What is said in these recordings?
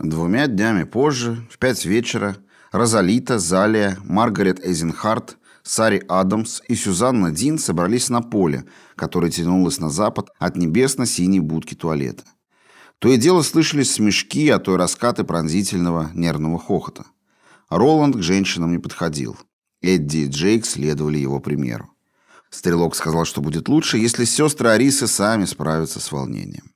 Двумя днями позже, в пять вечера, Розалита, Залия, Маргарет Эйзенхарт, Сари Адамс и Сюзанна Дин собрались на поле, которое тянулось на запад от небесно-синей будки туалета. То и дело слышались смешки, а то и раскаты пронзительного нервного хохота. Роланд к женщинам не подходил. Эдди и Джейк следовали его примеру. Стрелок сказал, что будет лучше, если сестры Арисы сами справятся с волнением.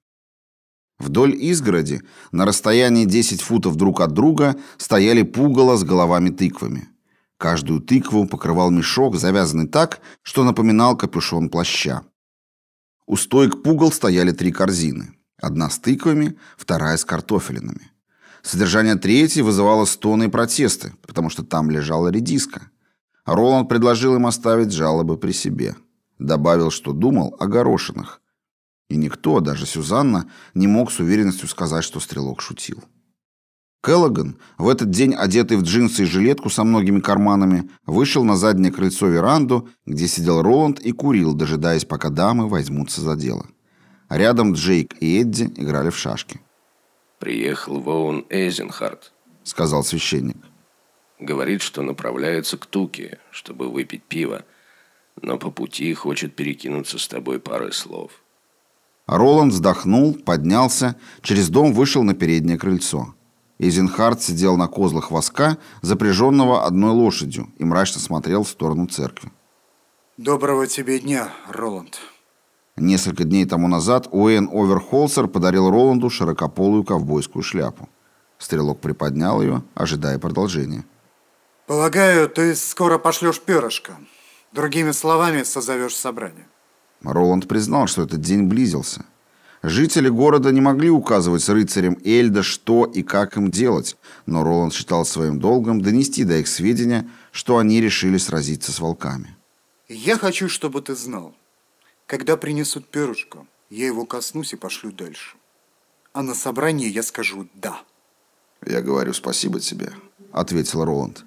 Вдоль изгороди, на расстоянии 10 футов друг от друга, стояли пугало с головами-тыквами. Каждую тыкву покрывал мешок, завязанный так, что напоминал капюшон плаща. У стоек пугал стояли три корзины. Одна с тыквами, вторая с картофелинами. Содержание третьей вызывало стоны и протесты, потому что там лежала редиска. Роланд предложил им оставить жалобы при себе. Добавил, что думал о горошинах. И никто, даже Сюзанна, не мог с уверенностью сказать, что стрелок шутил. Келлоган, в этот день одетый в джинсы и жилетку со многими карманами, вышел на заднее крыльцо веранду, где сидел Роланд и курил, дожидаясь, пока дамы возьмутся за дело. Рядом Джейк и Эдди играли в шашки. «Приехал Воун Эйзенхарт», — сказал священник. «Говорит, что направляется к Туке, чтобы выпить пиво, но по пути хочет перекинуться с тобой парой слов». Роланд вздохнул, поднялся, через дом вышел на переднее крыльцо. Эйзенхарт сидел на козлах воска, запряженного одной лошадью, и мрачно смотрел в сторону церкви. «Доброго тебе дня, Роланд», Несколько дней тому назад Уэйн Оверхолсер подарил Роланду широкополую ковбойскую шляпу. Стрелок приподнял ее, ожидая продолжения. «Полагаю, ты скоро пошлешь перышко. Другими словами, созовешь собрание». Роланд признал, что этот день близился. Жители города не могли указывать рыцарям Эльда, что и как им делать, но Роланд считал своим долгом донести до их сведения, что они решили сразиться с волками. «Я хочу, чтобы ты знал, когда принесут перышко, я его коснусь и пошлю дальше. А на собрании я скажу «да». «Я говорю спасибо тебе», — ответил Роланд.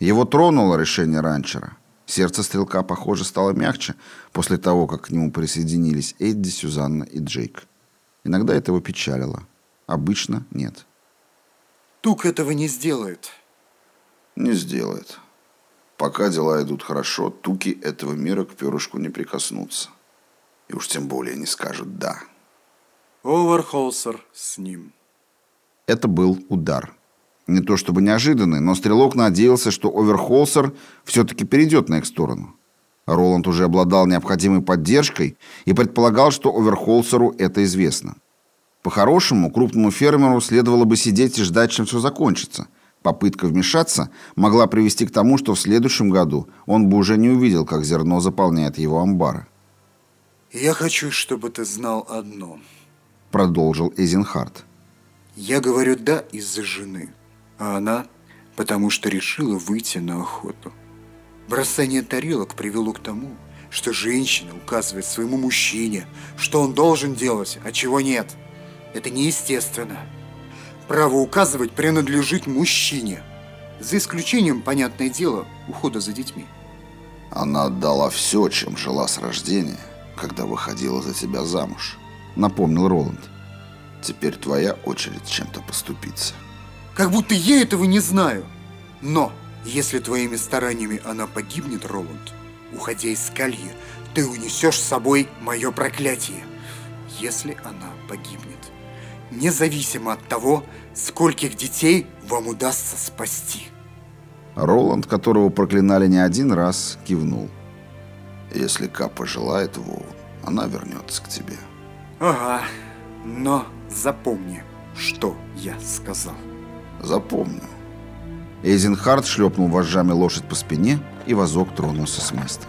Его тронуло решение ранчера. Сердце стрелка, похоже, стало мягче после того, как к нему присоединились Эдди, Сюзанна и Джейк. Иногда это его печалило. Обычно нет. Тук этого не сделает. Не сделает. Пока дела идут хорошо, туки этого мира к перышку не прикоснутся. И уж тем более не скажут «да». Оверхолсер с ним. Это был удар. Не то чтобы неожиданный, но стрелок надеялся, что Оверхолсер все-таки перейдет на их сторону. Роланд уже обладал необходимой поддержкой и предполагал, что Оверхолсеру это известно. По-хорошему, крупному фермеру следовало бы сидеть и ждать, чем все закончится. Попытка вмешаться могла привести к тому, что в следующем году он бы уже не увидел, как зерно заполняет его амбары. «Я хочу, чтобы ты знал одно», — продолжил Эзенхарт. «Я говорю «да» из-за жены, а она — потому что решила выйти на охоту. Бросание тарелок привело к тому, что женщина указывает своему мужчине, что он должен делать, а чего нет. Это неестественно. Право указывать принадлежит мужчине, за исключением, понятное дело, ухода за детьми. Она отдала все, чем жила с рождения, когда выходила за тебя замуж», — напомнил Роланд. «Теперь твоя очередь чем-то поступиться». «Как будто я этого не знаю. Но, если твоими стараниями она погибнет, Роланд, уходя из скалья, ты унесешь с собой мое проклятие. Если она погибнет. Независимо от того, скольких детей вам удастся спасти». Роланд, которого проклинали не один раз, кивнул. Если Ка пожелает Вову, она вернется к тебе. Ага, но запомни, что я сказал. Запомню. Эйзенхард шлепнул вожжами лошадь по спине, и вазок тронулся с места.